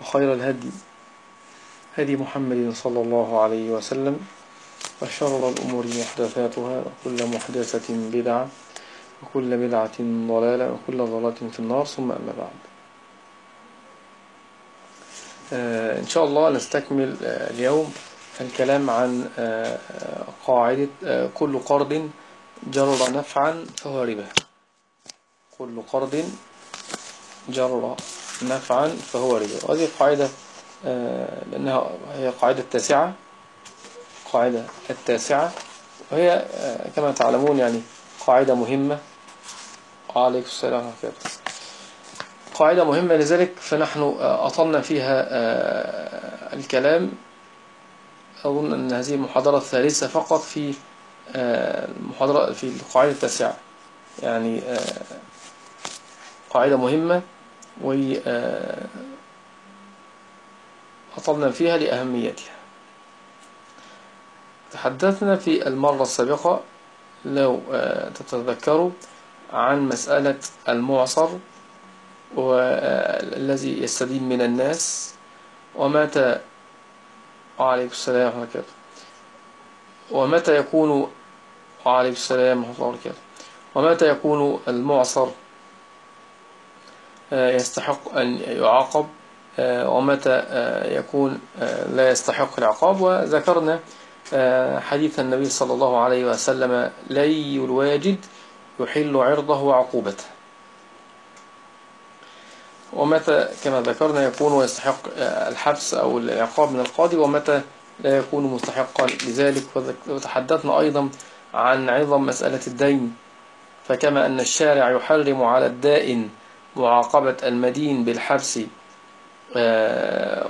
وخير الهدي هدي محمد صلى الله عليه وسلم وشر الأمور محدثاتها وكل محدثة بدعة وكل بدعة ضلالة وكل ضلالة في النار ثم أما بعد. آه إن شاء الله نستكمل آه اليوم الكلام عن آه قاعدة كل قرض جر نفعا فهو ربا كل قرض جر نفعا فهو ربا وهذه قاعدة لأنها هي قاعدة التاسعة قاعدة التاسعة. وهي كما تعلمون يعني قاعدة مهمة. وعليكم السلام الله. قاعدة مهمة لذلك فنحن أطلنا فيها الكلام. أظن أن هذه المحاضرة الثالثة فقط في المحاضرة في القاعدة التاسعة. يعني قاعدة مهمة. وأطلنا فيها لأهميتها. تحدثنا في المرة السابقة لو تتذكروا عن مسألة المعصر والذي يستدين من الناس ومتى وعليكم السلام ورحمة الله ومتى يكون وعليكم السلام ورحمة الله ومتى يكون المعصر يستحق أن يعاقب ومتى يكون لا يستحق العقاب. وذكرنا حديث النبي صلى الله عليه وسلم لي الواجد يحل عرضه وعقوبته. ومتى كما ذكرنا يكون يستحق الحبس أو العقاب من القاضي ومتى لا يكون مستحقا لذلك. وتحدثنا أيضا عن عظم مسألة الدين فكما أن الشارع يحرم على الدائن معاقبة المدين بالحبس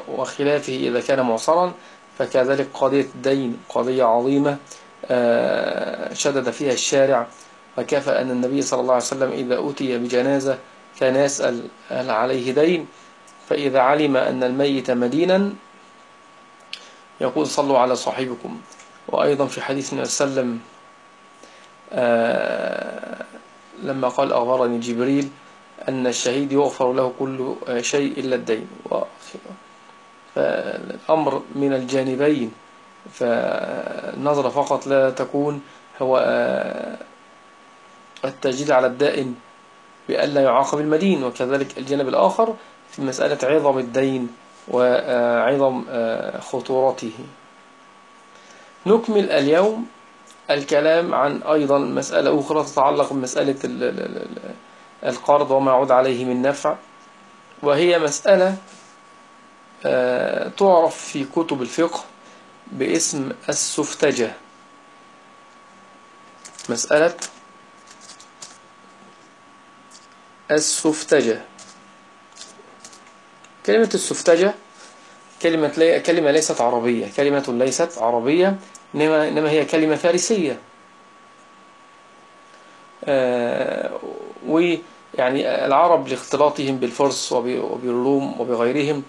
وخلافه إذا كان معصرا فكذلك قضية الدين قضية عظيمة شدد فيها الشارع وكفى أن النبي صلى الله عليه وسلم إذا أتي بجنازة كان يسأل هل عليه دين؟ فإذا علم أن الميت مدينا يقول صلوا على صاحبكم. وأيضا في حديث النبي صلى الله عليه وسلم لما قال أغفرني جبريل أن الشهيد يغفر له كل شيء إلا الدين. فالأمر من الجانبين فالنظرة فقط لا تكون هو التجديد على الدائن بألا يعاقب المدين وكذلك الجانب الآخر في مسألة عظم الدين وعظم خطورته. نكمل اليوم الكلام عن أيضا مسألة أخرى تتعلق بمسألة القرض وما يعود عليه من نفع. وهي مسألة تعرف في كتب الفقه باسم السفتجة. مسألة السفتجة. كلمة السفتجة كلمة, لي... كلمة ليست عربية. كلمة ليست عربية إنما, إنما هي كلمة فارسية. آه ويعني العرب لاختلاطهم بالفرس وبالروم وبغيرهم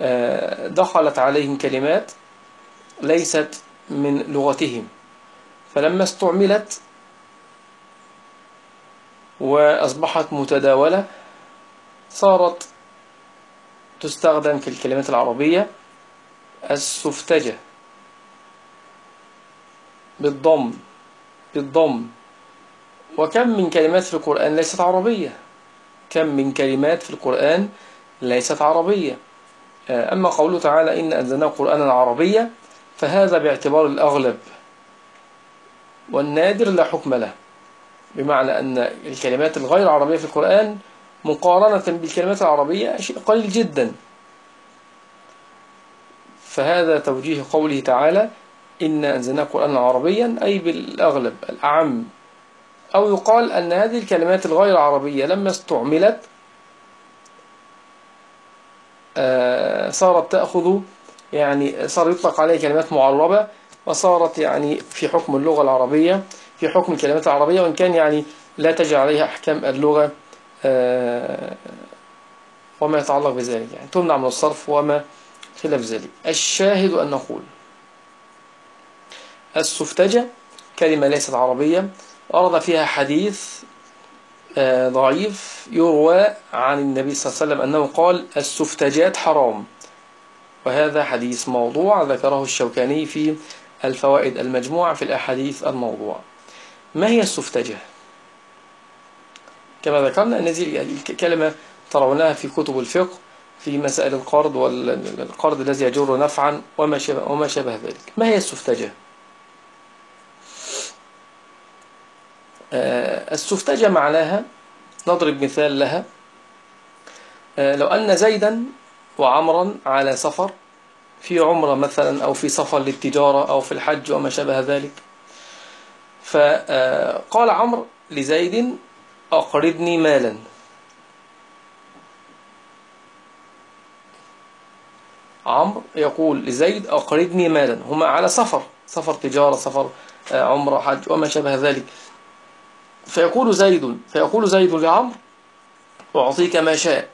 آه دخلت عليهم كلمات ليست من لغتهم. فلما استعملت وأصبحت متداولة صارت تستخدم في الكلمات العربية السفتجة بالضم بالضم. وكم من كلمات في القرآن ليست عربية. كم من كلمات في القرآن ليست عربية. أما قوله تعالى إن أنزلناه قرآنا عربيا فهذا باعتبار الأغلب. والنادر لا حكم له. بمعنى أن الكلمات الغير عربية في القرآن مقارنة بالكلمات العربية شيء قليل جدا. فهذا توجيه قوله تعالى إن أنزلناه قرآنا عربيا أي بالأغلب الأعم. أو يقال أن هذه الكلمات الغير عربية لما استعملت آه، صارت تأخذ يعني صار يطلق عليها كلمات معربة وصارت يعني في حكم اللغة العربية في حكم الكلمات العربية وإن كان يعني لا تجعل عليها أحكام اللغة آه، وما يتعلق بذلك يعني. تمنع من الصرف وما خلاف ذلك. الشاهد أن نقول السفتجة كلمة ليست عربية ورد فيها حديث آه، ضعيف يروى عن النبي صلى الله عليه وسلم أنه قال السفتجات حرام وهذا حديث موضوع ذكره الشوكاني في الفوائد المجموعة في الأحاديث الموضوع ما هي السفتجة؟ كما ذكرنا أن هذه الكلمة ترونها في كتب الفقه في مسائل القرض والقرض الذي يجر نفعا وما شابه, وما شابه ذلك ما هي السفتجة؟ السفتجة معناها نضرب مثال لها. آه، لو أن زيدا وعمرا على سفر في عمرة مثلا أو في سفر للتجارة أو في الحج وما شابه ذلك. فقال عمرو لزيد أقرضني مالا. عمرو يقول لزيد أقرضني مالا. هما على سفر سفر تجارة سفر آه، عمرة حج وما شابه ذلك. فيقول زيد فيقول زيد لعمرو أعطيك ما شاء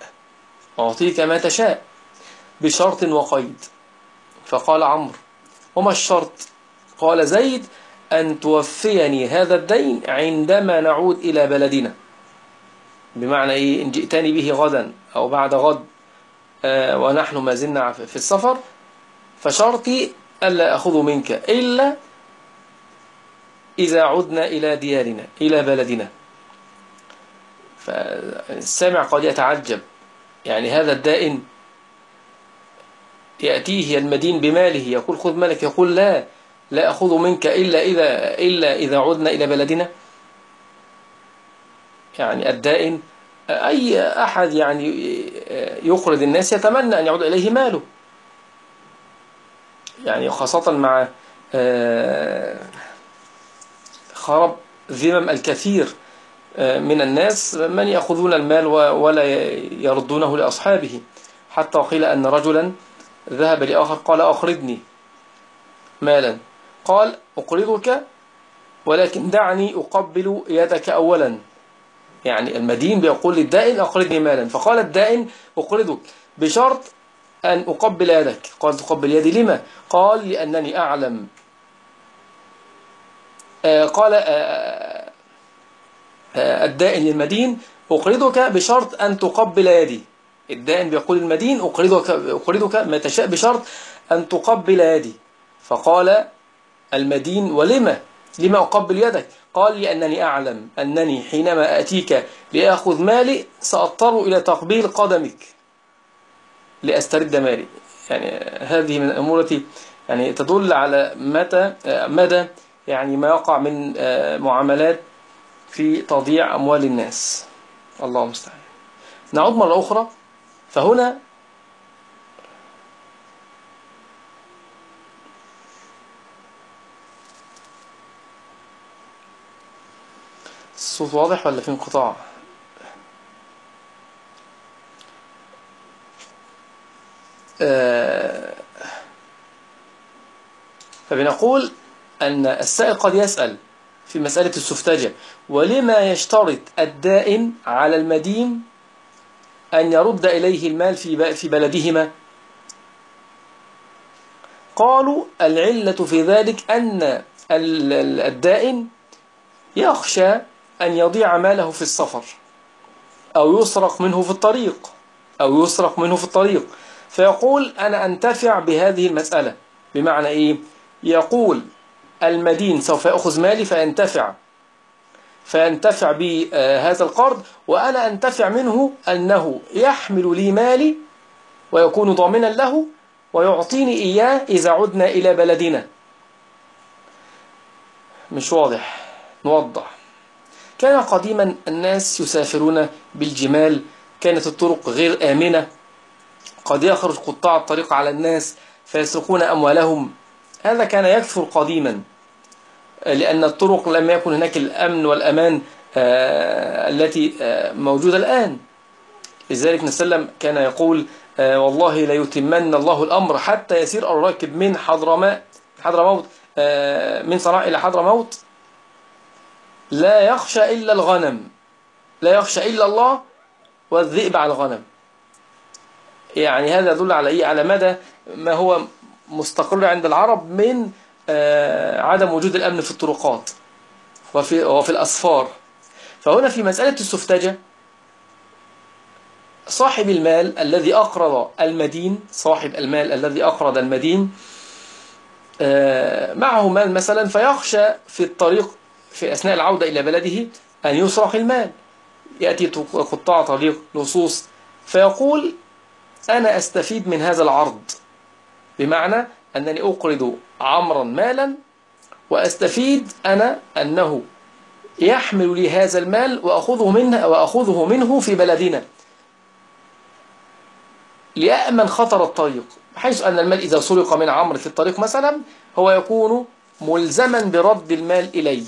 أعطيك ما تشاء بشرط وقيد. فقال عمرو وما الشرط؟ قال زيد أن توفيني هذا الدين عندما نعود إلى بلدنا. بمعنى إيه؟ إن جئتني به غدا أو بعد غد آه ونحن ما زلنا في السفر فشرطي ألا أخذ منك إلا إذا عدنا إلى ديارنا إلى بلدنا. فالسامع قد يتعجب. يعني هذا الدائن يأتيه المدين بماله يقول خذ مالك يقول لا لا أخذ منك إلا إذا, إلا إذا عدنا إلى بلدنا. يعني الدائن أي أحد يعني يقرض الناس يتمنى أن يعود إليه ماله. يعني خاصة مع آه، خرب ذمم الكثير آه، من الناس من يأخذون المال ولا يردونه لأصحابه. حتى قيل أن رجلا ذهب لآخر قال أقرضني مالا. قال أقرضك ولكن دعني أقبل يدك أولا. يعني المدين بيقول للدائن أقرضني مالا. فقال الدائن أقرضك بشرط أن أقبل يدك. قال تقبل يدي لما؟ قال لأنني أعلم قال آه آه, آه، الدائن للمدين أقرضك بشرط أن تقبل يدي. الدائن بيقول المدين أقرضك, أقرضك ما تشاء بشرط أن تقبل يدي. فقال المدين ولما لما أقبل يدك؟ قال لأنني أعلم أنني حينما أتيك لأخذ مالي سأضطر إلى تقبيل قدمك لأسترد مالي. يعني هذه من الأمور التي يعني تدل على متى مدى يعني ما يقع من معاملات في تضييع أموال الناس. الله المستعان. نعود مرة أخرى. فهنا الصوت واضح ولا في انقطاع؟ آه، فبنقول أن السائل قد يسأل في مسألة السفتجة ولما يشترط الدائن على المدين أن يرد إليه المال في بلدهما قالوا العلة في ذلك أن الدائن يخشى أن يضيع ماله في السفر أو يسرق منه في الطريق أو يسرق منه في الطريق فيقول أنا أنتفع بهذه المسألة بمعنى إيه؟ يقول المدين سوف يأخذ مالي فينتفع. فينتفع بهذا القرض وأنا أنتفع منه أنه يحمل لي مالي ويكون ضامنا له ويعطيني إياه إذا عدنا إلى بلدنا. مش واضح. نوضح. كان قديما الناس يسافرون بالجمال. كانت الطرق غير آمنة. قد يخرج قطاع الطريق على الناس فيسرقون أموالهم. هذا كان يكثر قديما لأن الطرق لم يكن هناك الأمن والأمان آه، التي آه، موجودة الآن. لذلك نسلم كان يقول آه، والله لا يتمن الله الأمر حتى يسير الراكب من حضرماء حضرموت من صنعاء إلى حضرموت لا يخشى إلا الغنم لا يخشى إلا الله والذئب على الغنم. يعني هذا يدل على إيه؟ على مدى ما هو مستقر عند العرب من آه، عدم وجود الأمن في الطرقات وفي, وفي الأسفار فهنا في مسألة السفتجة صاحب المال الذي أقرض المدين صاحب المال الذي أقرض المدين آه، معه مال مثلا فيخشى في الطريق في أثناء العودة إلى بلده أن يسرق المال. يأتي قطاع طريق لصوص فيقول أنا أستفيد من هذا العرض. بمعنى أنني أقرض عمرا مالا وأستفيد أنا أنه يحمل لي هذا المال وأخذه منه, وأخذه منه في بلدنا. لأأمن خطر الطريق حيث أن المال إذا سرق من عمرو في الطريق مثلا هو يكون ملزما برد المال إليه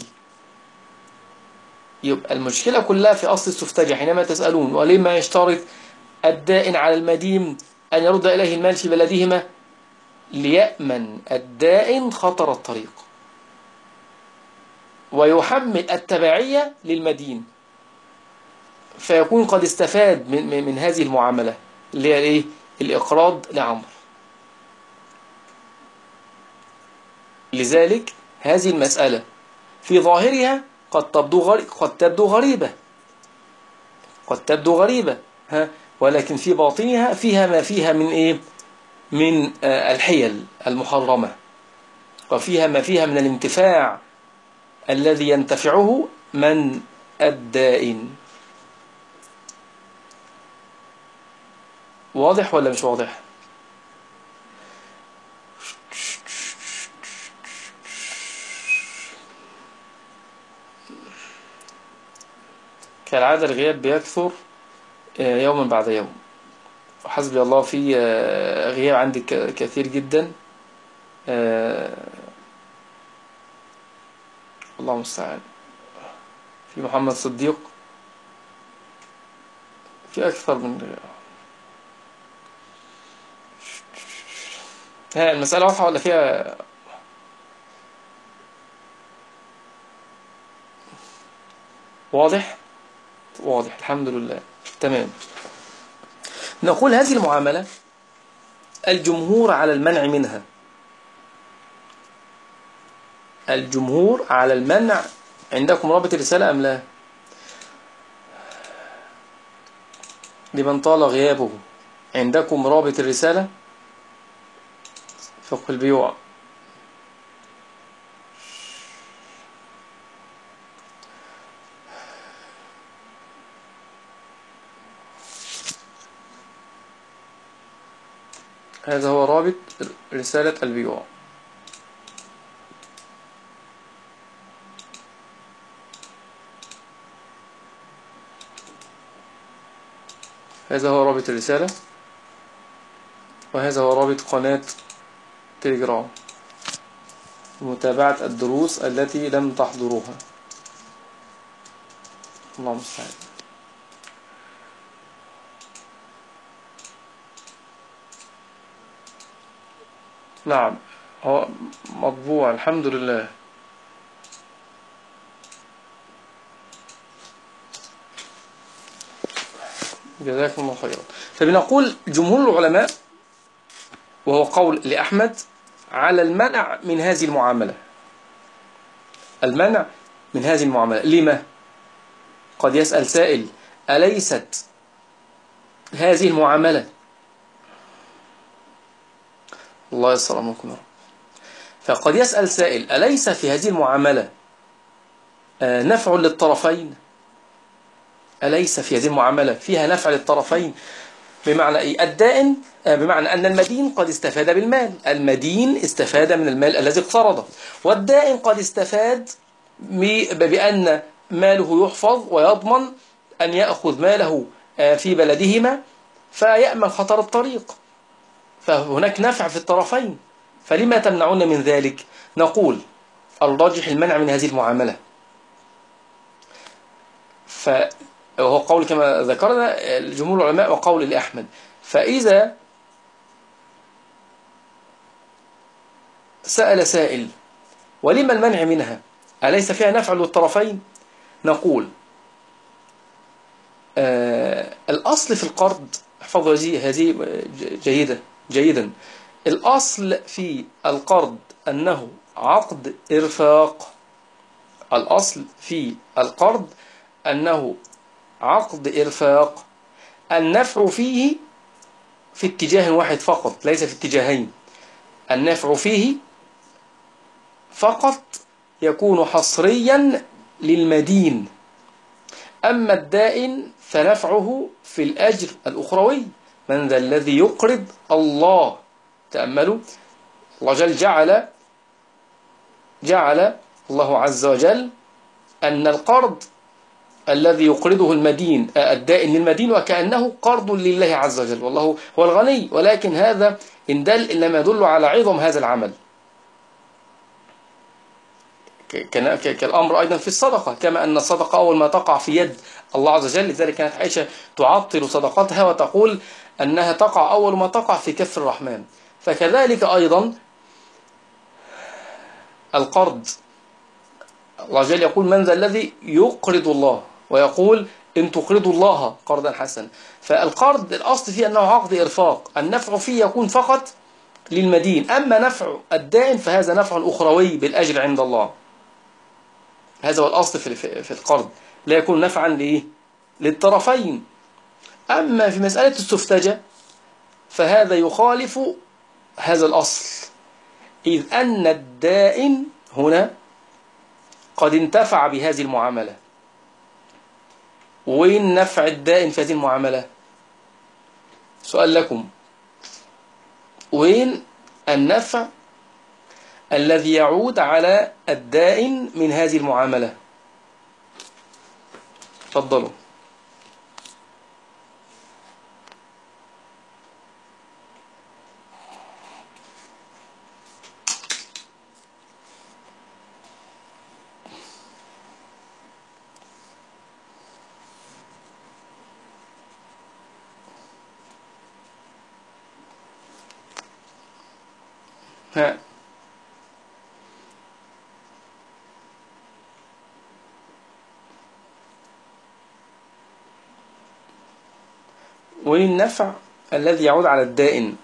يبقى المشكلة كلها في أصل السفتجة حينما تسألون ولما يشترط الدائن على المدين أن يرد إليه المال في بلدهما؟ ليأمن الدائن خطر الطريق. ويحمل التبعية للمدين. فيكون قد استفاد من, من هذه المعاملة اللي هي الايه الإقراض لعمر لذلك هذه المسألة في ظاهرها قد تبدو غريب قد تبدو غريبة. قد تبدو غريبة ها؟ ولكن في باطنها فيها ما فيها من إيه؟ من آه، الحيل المحرمة. وفيها ما فيها من الانتفاع الذي ينتفعه من الدائن. واضح ولا مش واضح؟ كالعادة الغياب بيكثر آه، يوما بعد يوم. حسبي الله في آه، غياب عندي كثير جدا. آه، الله المستعان. في محمد صديق. في أكثر من ها المسألة واضحة ولا فيها؟ واضح؟ واضح الحمد لله. تمام. نقول هذه المعاملة الجمهور على المنع منها. الجمهور على المنع عندكم رابط الرسالة أم لا؟ لمن طال غيابه. عندكم رابط الرسالة؟ فقه البيوع. هذا هو رابط رسالة البيوع هذا هو رابط الرسالة وهذا هو رابط قناة تليجرام متابعة الدروس التي لم تحضروها. اللهم المستعان نعم. هو مطبوع الحمد لله. جزاكم الله خيرا. فبنقول جمهور العلماء وهو قول لأحمد على المنع من هذه المعاملة. المنع من هذه المعاملة. لما؟ قد يسأل سائل أليست هذه المعاملة الله يسر أمركم فقد يسأل سائل أليس في هذه المعاملة آه، نفع للطرفين؟ أليس في هذه المعاملة فيها نفع للطرفين؟ بمعنى إيه الدائن آه، بمعنى أن المدين قد استفاد بالمال. المدين استفاد من المال الذي اقترضه والدائن قد استفاد بأن ماله يحفظ ويضمن أن يأخذ ماله آه، في بلدهما فيأمن خطر الطريق. فهناك نفع في الطرفين. فلما تمنعون من ذلك؟ نقول الراجح المنع من هذه المعاملة. فهو قول كما ذكرنا جمهور العلماء وقول لأحمد. فإذا سأل سائل ولما المنع منها؟ أليس فيها نفع للطرفين؟ نقول آه الأصل في القرض احفظوا هذه هذه جيدة. جيدا. الأصل في القرض أنه عقد إرفاق. الأصل في القرض أنه عقد إرفاق. النفع فيه في اتجاه واحد فقط ليس في اتجاهين. النفع فيه فقط يكون حصريا للمدين. أما الدائن فنفعه في الأجر الأخروي. من ذا الذي يقرض الله. تأملوا. الله جل جعل جعل الله عز وجل أن القرض الذي يقرضه المدين الدائن للمدين وكأنه قرض لله عز وجل. والله هو الغني ولكن هذا إن دل إنما يدل على عظم هذا العمل. كالأمر أيضا في الصدقة كما أن الصدقة أول ما تقع في يد الله عز وجل. لذلك كانت عائشة تعطل صدقتها وتقول أنها تقع أول ما تقع في كف الرحمن. فكذلك أيضا القرض. الله جل يقول من ذا الذي يقرض الله؟ ويقول إن تقرضوا الله قرضا حسنا. فالقرض الأصل فيه أنه عقد إرفاق. النفع فيه يكون فقط للمدين. أما نفع الدائن فهذا نفع أخروي بالأجر عند الله. هذا هو الأصل في القرض. لا يكون نفعا؟ للطرفين. أما في مسألة السفتجة فهذا يخالف هذا الأصل. إذ أن الدائن هنا قد انتفع بهذه المعاملة. وين نفع الدائن في هذه المعاملة؟ سؤال لكم. وين النفع الذي يعود على الدائن من هذه المعاملة؟ تفضلوا. ها والنفع الذي يعود على الدائن.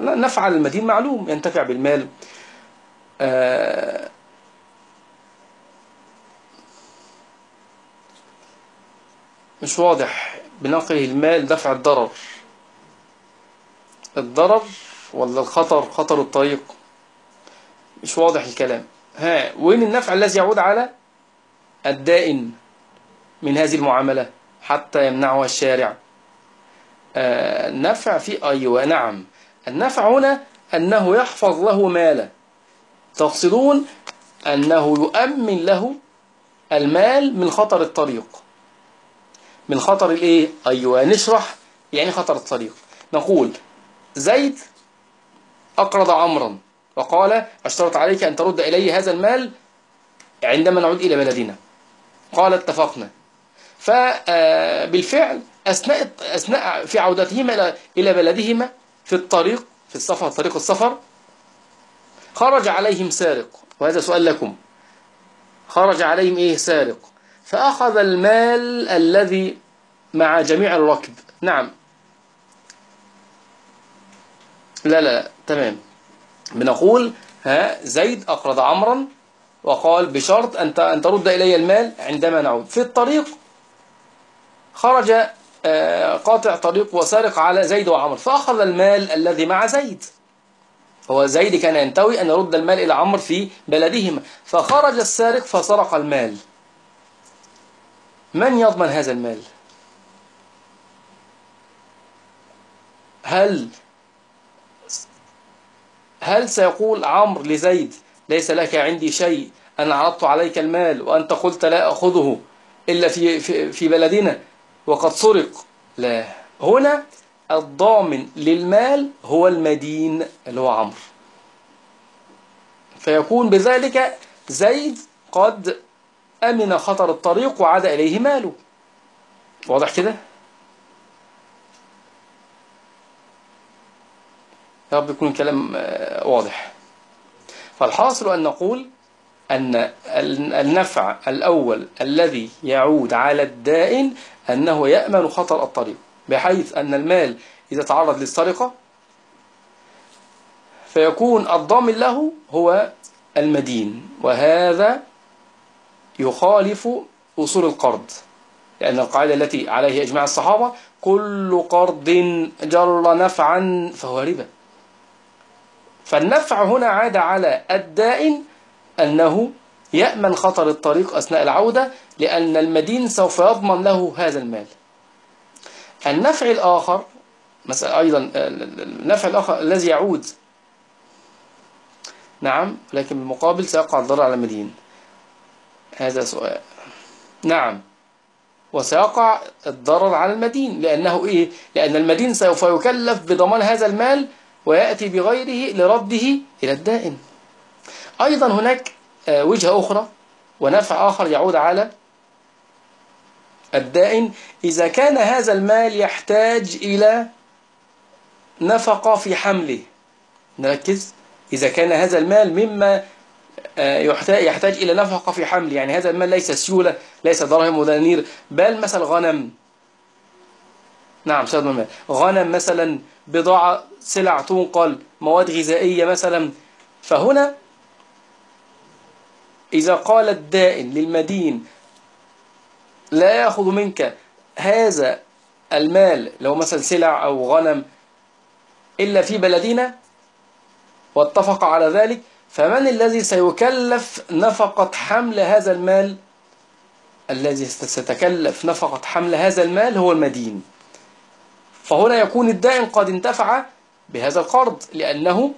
نفع المدين معلوم ينتفع بالمال. آه، مش واضح. بنقله المال دفع الضرر. الضرر ولا الخطر؟ خطر الطريق. مش واضح الكلام. ها وين النفع الذي يعود على الدائن من هذه المعاملة حتى يمنعها الشارع. آه النفع في أيوة نعم. النفع هنا أنه يحفظ له ماله. تقصدون أنه يؤمن له المال من خطر الطريق. من خطر الإيه؟ أيوه نشرح يعني خطر الطريق. نقول زيد أقرض عمرا. وقال أشترط عليك أن ترد إلي هذا المال عندما نعود إلى بلدنا. قال اتفقنا. فبالفعل أثناء, أثناء في عودتهما إلى بلدهما في الطريق في السفر طريق السفر خرج عليهم سارق. وهذا سؤال لكم. خرج عليهم إيه؟ سارق. فأخذ المال الذي مع جميع الركب. نعم. لا لا تمام. بنقول ها زيد أقرض عمرا وقال بشرط أن أن ترد إلي المال عندما نعود. في الطريق خرج آه، قاطع طريق وسارق على زيد وعمر فأخذ المال الذي مع زيد. هو زيد كان ينتوي أن يرد المال إلى عمر في بلدهما. فخرج السارق فسرق المال. من يضمن هذا المال؟ هل هل سيقول عمرو لزيد ليس لك عندي شيء أنا عرضت عليك المال وأنت قلت لا أخذه إلا في, في, في بلدنا وقد سرق. لا. هنا الضامن للمال هو المدين اللي هو عمرو. فيكون بذلك زيد قد أمن خطر الطريق وعاد إليه ماله. واضح كده؟ يا رب يكون الكلام آه، واضح. فالحاصل أن نقول أن النفع الأول الذي يعود على الدائن أنه يأمن خطر الطريق بحيث أن المال إذا تعرض للسرقة فيكون الضامن له هو المدين وهذا يخالف أصول القرض لأن القاعدة التي عليه إجماع الصحابة كل قرض جر نفعا فهو ربا. فالنفع هنا عاد على الدائن أنه يأمن خطر الطريق أثناء العودة لأن المدين سوف يضمن له هذا المال. النفع الآخر مثلا أيضا النفع الآخر الذي يعود. نعم لكن بالمقابل سيقع الضرر على المدين. هذا سؤال. نعم. وسيقع الضرر على المدين لأنه إيه؟ لأن المدين سوف يكلف بضمان هذا المال ويأتي بغيره لرده إلى الدائن. أيضا هناك آه، وجهة أخرى ونفع آخر يعود على الدائن. إذا كان هذا المال يحتاج إلى نفقة في حمله. نركز. إذا كان هذا المال مما آه، يحتاج إلى نفقة في حمله يعني هذا المال ليس سيولة ليس دراهم ودنانير بل مثل غنم. نعم سيد المال غنم مثلا بضاعة سلع تنقل مواد غذائية مثلا فهنا إذا قال الدائن للمدين لا يأخذ منك هذا المال لو مثلا سلع أو غنم إلا في بلدنا واتفق على ذلك فمن الذي سيكلف نفقة حمل هذا المال؟ الذي ستكلف نفقة حمل هذا المال هو المدين. فهنا يكون الدائن قد انتفع بهذا القرض لأنه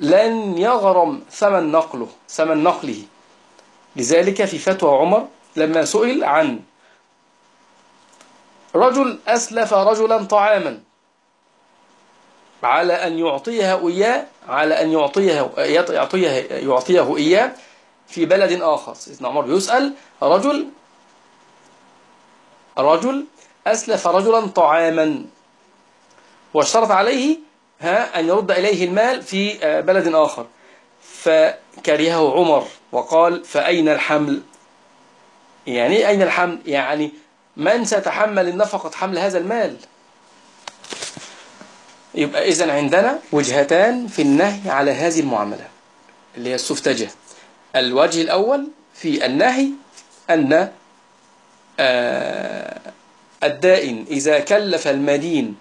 لن يغرم ثمن نقله ثمن نقله. لذلك في فتوى عمر لما سئل عن رجل أسلف رجلا طعاما على أن يعطيه إياه على أن يعطيه يعطيه يعطيه إياه في بلد آخر. سيدنا عمر يسأل رجل رجل أسلف رجلا طعاما. واشترط عليه ها أن يرد إليه المال في آه، بلد آخر. فكرهه عمر وقال فأين الحمل؟ يعني أين الحمل؟ يعني من سيتحمل النفقة حمل هذا المال؟ يبقى إذن عندنا وجهتان في النهي على هذه المعاملة اللي هي السفتجة. الوجه الأول في النهي أن آه، الدائن إذا كلف المدين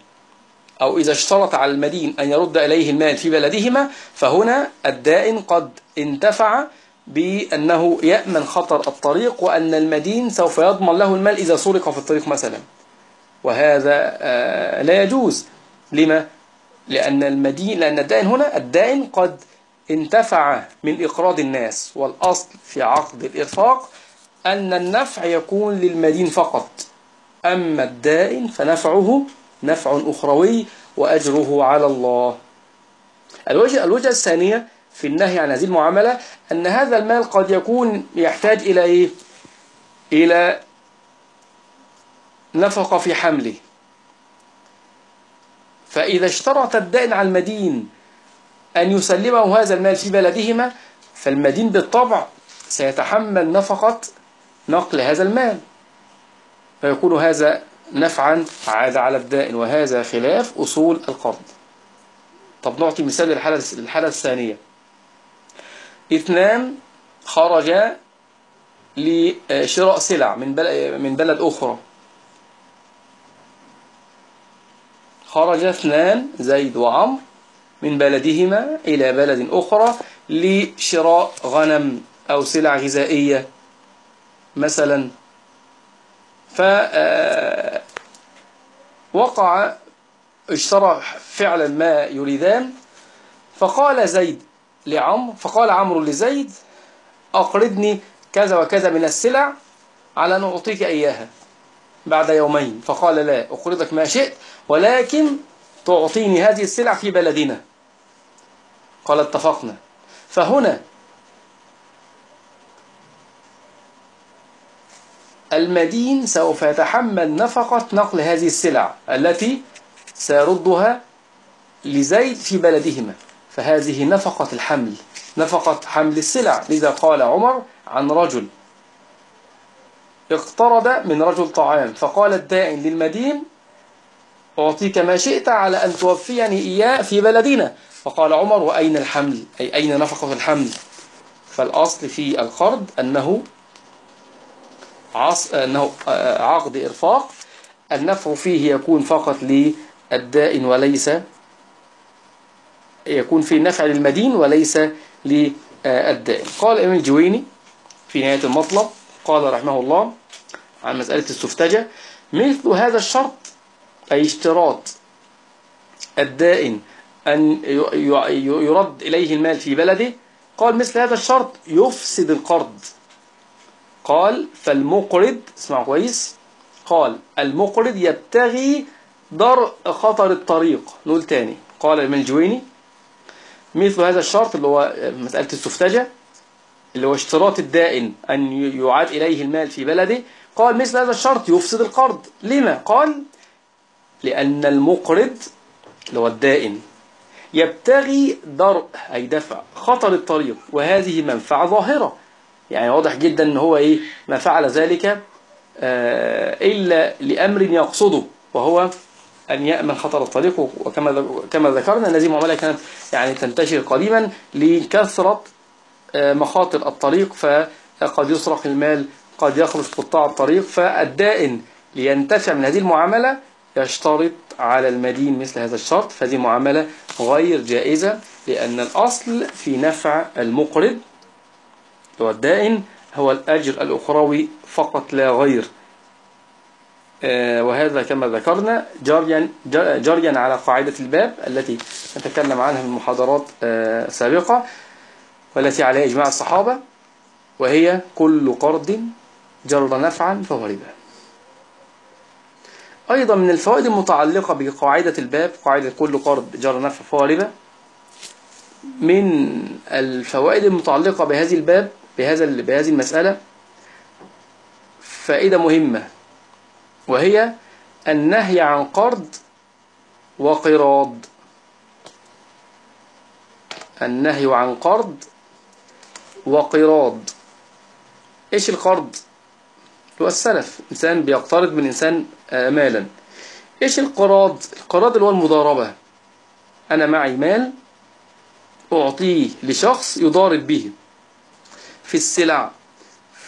أو إذا اشترط على المدين أن يرد إليه المال في بلدهما فهنا الدائن قد انتفع بأنه يأمن خطر الطريق وأن المدين سوف يضمن له المال إذا سرق في الطريق مثلا. وهذا آه، لا يجوز. لما؟ لأن المدين لأن الدائن هنا الدائن قد انتفع من إقراض الناس والأصل في عقد الإرفاق أن النفع يكون للمدين فقط. أما الدائن فنفعه نفع أخروي وأجره على الله. الوجه, الوجه الثانية في النهي عن هذه المعاملة أن هذا المال قد يكون يحتاج إلى إيه؟ إلى نفقة في حمله. فإذا اشترط الدائن على المدين أن يسلمه هذا المال في بلدهما فالمدين بالطبع سيتحمل نفقة نقل هذا المال. فيكون هذا نفعا عاد على الدائن وهذا خلاف أصول القرض طب نعطي مثال للحالة, الثانية. اثنان خرجا لشراء سلع من من بلد أخرى. خرج اثنان زيد وعمر من بلدهما إلى بلد أخرى لشراء غنم أو سلع غذائية. مثلا فوقع اشترى فعلا ما يريدان فقال زيد لعمرو فقال عمرو لزيد أقرضني كذا وكذا من السلع على أن أعطيك إياها بعد يومين. فقال لا أقرضك ما شئت ولكن تعطيني هذه السلع في بلدنا. قال اتفقنا. فهنا المدين سوف يتحمل نفقة نقل هذه السلع التي سيردها لزيد في بلدهما. فهذه نفقة الحمل نفقة حمل السلع. لذا قال عمر عن رجل اقترض من رجل طعام فقال الدائن للمدين أعطيك ما شئت على أن توفيني إياه في بلدنا. فقال عمر وأين الحمل؟ أي أين نفقة الحمل؟ فالأصل في القرض أنه عص... أنه عقد إرفاق. النفع فيه يكون فقط للدائن وليس يكون فيه نفع للمدين وليس للدائن قال ابن الجويني في نهاية المطلب قال رحمه الله عن مسألة السفتجة مثل هذا الشرط أي اشتراط الدائن أن يرد إليه المال في بلده قال مثل هذا الشرط يفسد القرض. قال فالمقرض اسمع كويس قال المقرض يبتغي درء خطر الطريق. نقول تاني قال ابن الجويني مثل هذا الشرط اللي هو مسألة السفتجة اللي هو اشتراط الدائن أن يعاد إليه المال في بلده. قال مثل هذا الشرط يفسد القرض. لما؟ قال لأن المقرض اللي هو الدائن يبتغي درء أي دفع خطر الطريق وهذه منفعة ظاهرة. يعني واضح جدا إن هو إيه ما فعل ذلك آه إلا لأمر يقصده وهو أن يأمن خطر الطريق وكما كما ذكرنا إن هذه المعاملة كانت يعني تنتشر قديما لكثرة آه مخاطر الطريق فقد يسرق المال قد يخرج قطاع الطريق فالدائن لينتفع من هذه المعاملة يشترط على المدين مثل هذا الشرط. فهذه معاملة غير جائزة لأن الأصل في نفع المقرض. هو الدائن هو الأجر الأخروي فقط لا غير. وهذا كما ذكرنا جريا, جريا على قاعدة الباب التي نتكلم عنها من محاضرات سابقة والتي عليها إجماع الصحابة وهي كل قرض جر نفعا فهو ربا. أيضا من الفوائد المتعلقة بقاعدة الباب قاعدة كل قرض جر نفع فهو ربا من الفوائد المتعلقة بهذه الباب بهذا بهذه المسألة فائدة مهمة وهي النهي عن قرض وقراض. النهي عن قرض وقراض. إيش القرض؟ هو السلف إنسان بيقترض من إنسان مالا. إيش القراض؟ القراض اللي هو المضاربة. أنا معي مال أعطيه لشخص يضارب به. في السلع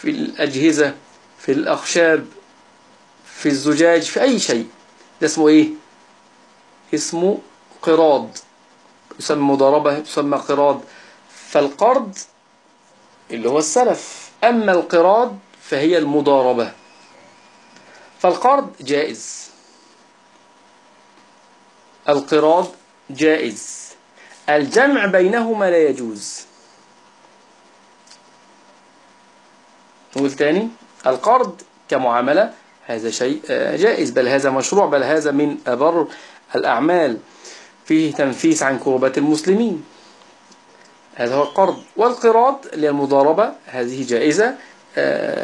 في الأجهزة في الأخشاب في الزجاج في أي شيء. ده اسمه إيه؟ اسمه قراض. يسمى مضاربة يسمى قراض. فالقرض اللي هو السلف. أما القراض فهي المضاربة. فالقرض جائز. القراض جائز. الجمع بينهما لا يجوز. نقول تاني القرض كمعاملة. هذا شيء جائز. بل هذا مشروع بل هذا من أبر الأعمال. فيه تنفيس عن كربات المسلمين. هذا هو القرض. والقراض للمضاربة هذه جائزة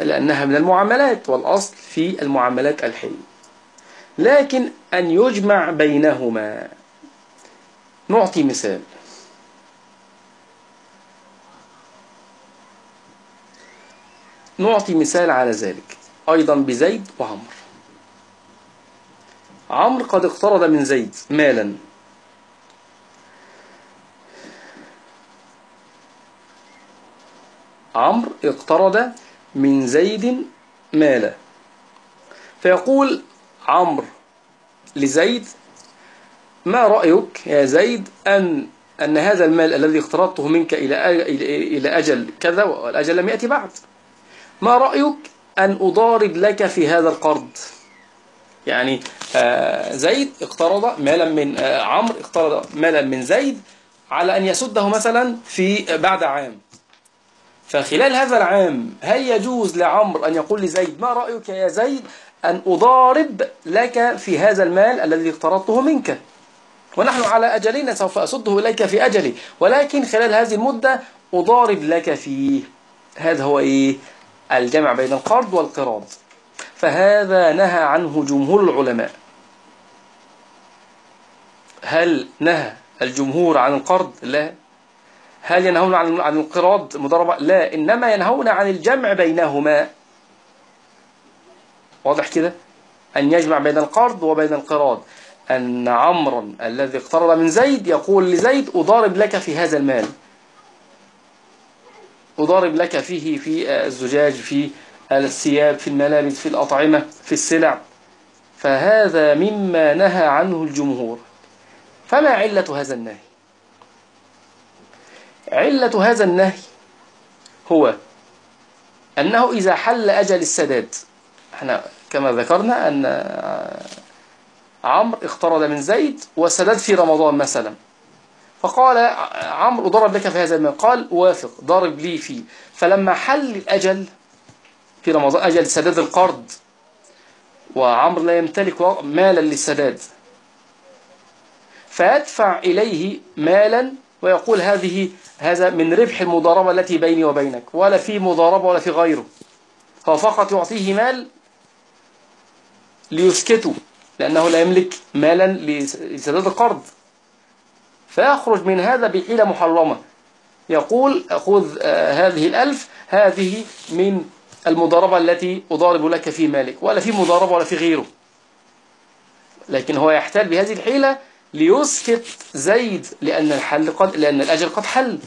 لأنها من المعاملات والأصل في المعاملات الحل لكن أن يجمع بينهما. نعطي مثال. نعطي مثال على ذلك. أيضا بزيد وعمر. عمرو قد اقترض من زيد مالا. عمرو اقترض من زيد مالا. فيقول عمرو لزيد ما رأيك يا زيد أن أن هذا المال الذي اقترضته منك إلى إلى أجل كذا والأجل لم يأتي بعد؟ ما رأيك أن أضارب لك في هذا القرض؟ يعني آه، زيد اقترض مالا من آه، عمرو اقترض مالا من زيد على أن يسده مثلا في بعد عام. فخلال هذا العام هل يجوز لعمرو أن يقول لزيد ما رأيك يا زيد أن أضارب لك في هذا المال الذي اقترضته منك؟ ونحن على أجلنا سوف أسده إليك في أجلي ولكن خلال هذه المدة أضارب لك فيه. هذا هو إيه؟ الجمع بين القرض والقراض. فهذا نهى عنه جمهور العلماء. هل نهى الجمهور عن القرض؟ لا. هل ينهون عن عن القراض؟ مضاربة. لا. إنما ينهون عن الجمع بينهما. واضح كده؟ أن يجمع بين القرض وبين القراض. أن عمرا الذي اقترض من زيد يقول لزيد أضارب لك في هذا المال. أضارب لك فيه في الزجاج في الثياب في الملابس في الأطعمة في السلع. فهذا مما نهى عنه الجمهور. فما علة هذا النهي؟ علة هذا النهي هو أنه إذا حل أجل السداد إحنا كما ذكرنا أن عمرو اقترض من زيد وسدد في رمضان مثلا. فقال عمرو ضرب لك في هذا المال. قال وافق ضرب لي فيه. فلما حل الأجل في رمضان أجل سداد القرض وعمرو لا يمتلك مالا للسداد فيدفع إليه مالا ويقول هذه هذا من ربح المضاربة التي بيني وبينك ولا في مضاربة ولا في غيره. هو فقط يعطيه مال ليسكته لأنه لا يملك مالا لسداد القرض. فيخرج من هذا بحيلة محرمة. يقول خذ آه، هذه الألف هذه من المضاربة التي أضارب لك في مالك ولا في مضاربة ولا في غيره. لكن هو يحتال بهذه الحيلة ليسكت زيد لأن الحل قد لأن الأجل قد حل.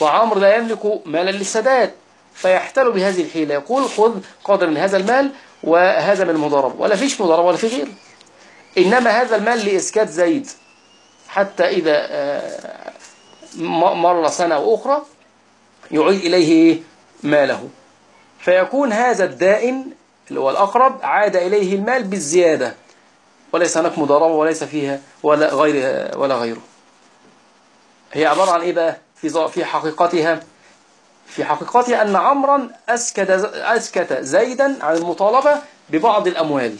وعمر لا يملك مالا للسداد فيحتال بهذه الحيلة. يقول خذ قدر من هذا المال وهذا من المضاربة ولا فيش مضاربة ولا في غيره. إنما هذا المال لإسكات زيد. حتى إذا آه، مر سنة أخرى يعيد إليه ماله. فيكون هذا الدائن اللي هو الأقرب عاد إليه المال بالزيادة. وليس هناك مضاربة وليس فيها ولا غير ولا غيره. هي عبارة عن إيه بقى؟ في في حقيقتها في حقيقتها أن عمرا أسكت أسكت زيدا عن المطالبة ببعض الأموال.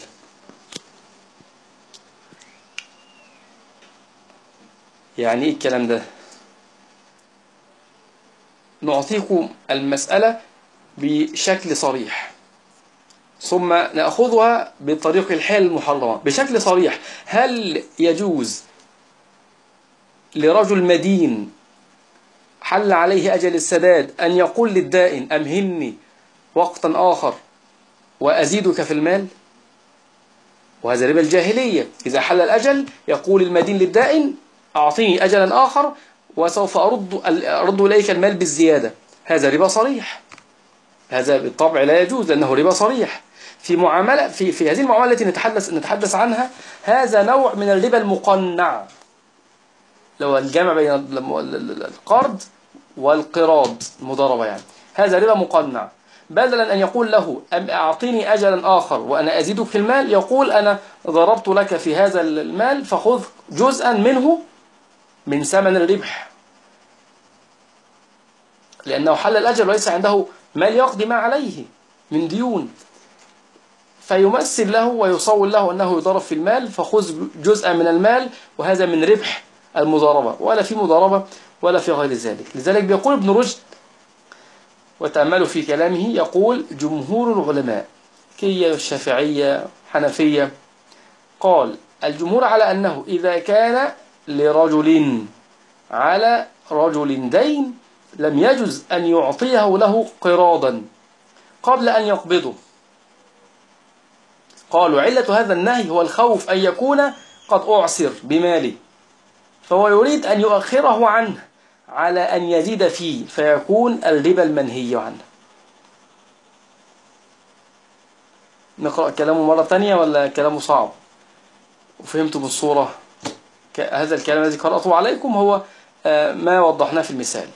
يعني إيه الكلام ده؟ نعطيكم المسألة بشكل صريح. ثم نأخذها بطريق الحال المحرمة. بشكل صريح هل يجوز لرجل مدين حل عليه أجل السداد أن يقول للدائن أمهني وقتا آخر وأزيدك في المال؟ وهذا ربا الجاهلية. إذا حل الأجل يقول المدين للدائن أعطيني أجلا آخر وسوف أرد, أرد إليك المال بالزيادة. هذا ربا صريح. هذا بالطبع لا يجوز لأنه ربا صريح. في معاملة في في هذه المعاملة التي نتحدث نتحدث عنها هذا نوع من الربا المقنع. لو الجمع بين القرض والقراض المضاربة يعني. هذا ربا مقنع. بدلا أن يقول له أعطيني أجلا آخر وأنا أزيدك في المال يقول أنا ضربت لك في هذا المال فخذ جزءا منه من ثمن الربح. لأنه حل الأجل وليس عنده مال يقضي ما عليه من ديون. فيمثل له ويصور له أنه يضرب في المال فخذ جزءا من المال وهذا من ربح المضاربة. ولا في مضاربة ولا في غير ذلك. لذلك بيقول ابن رشد وتأملوا في كلامه يقول جمهور العلماء كية الشافعية حنفية قال الجمهور على أنه إذا كان لرجل على رجل دين لم يجز أن يعطيه له قراضا قبل أن يقبضه. قالوا علة هذا النهي هو الخوف أن يكون قد أعسر بماله فهو يريد أن يؤخره عنه على أن يزيد فيه فيكون الربا المنهي عنه. نقرأ كلامه مرة تانية ولا كلامه صعب؟ وفهمتم الصورة؟ هذا الكلام الذي قرأته عليكم هو آه، ما وضحناه في المثال.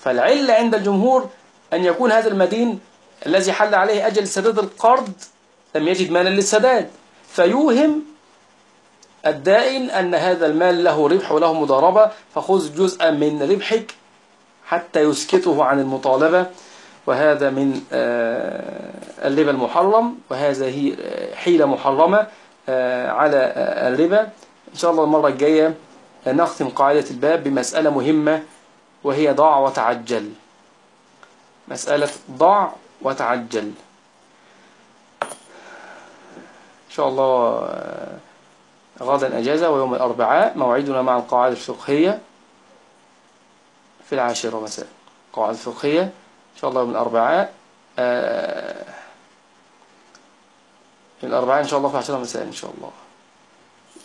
فالعلة عند الجمهور أن يكون هذا المدين الذي حل عليه أجل سداد القرض لم يجد مالا للسداد. فيوهم الدائن أن هذا المال له ربح وله مضاربة فخذ جزءا من ربحك حتى يسكته عن المطالبة. وهذا من آه، الربا المحرم وهذا هي حيلة محرمة آه، على آه، الربا. إن شاء الله المرة الجاية نختم قاعدة الباب بمسألة مهمة وهي ضع وتعجل. مسألة ضع وتعجل. إن شاء الله غدا أجازة ويوم الأربعاء موعدنا مع القواعد الفقهية في العاشرة مساء. القواعد الفقهية إن شاء الله يوم الأربعاء آه الأربعاء إن شاء الله في العاشرة مساء إن شاء الله.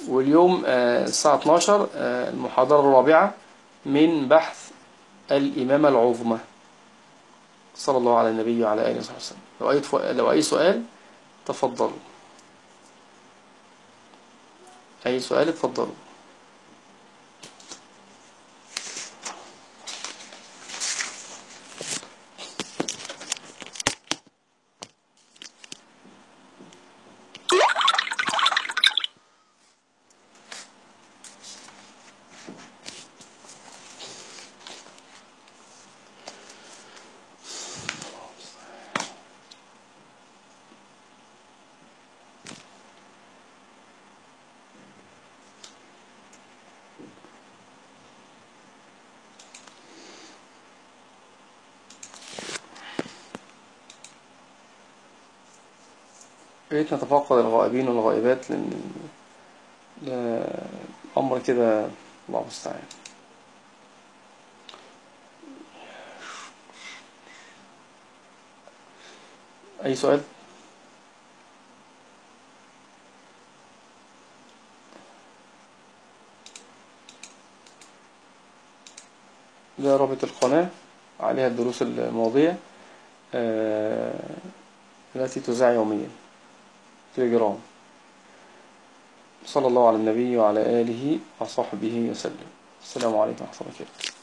واليوم آه الساعة 12 آه المحاضرة الرابعة من بحث الإمامة العظمى. صلى الله على النبي وعلى آله وصحبه وسلم. لو أي, لو أي سؤال تفضلوا. أي سؤال اتفضلوا. ريت نتفقد الغائبين والغائبات لأن الأمر كده الله المستعان أي سؤال؟ ده رابط القناة عليها الدروس الماضية آه، التي تذاع يوميا تليجرام. صلى الله على النبي وعلى آله وصحبه وسلم. السلام عليكم ورحمة الله وبركاته.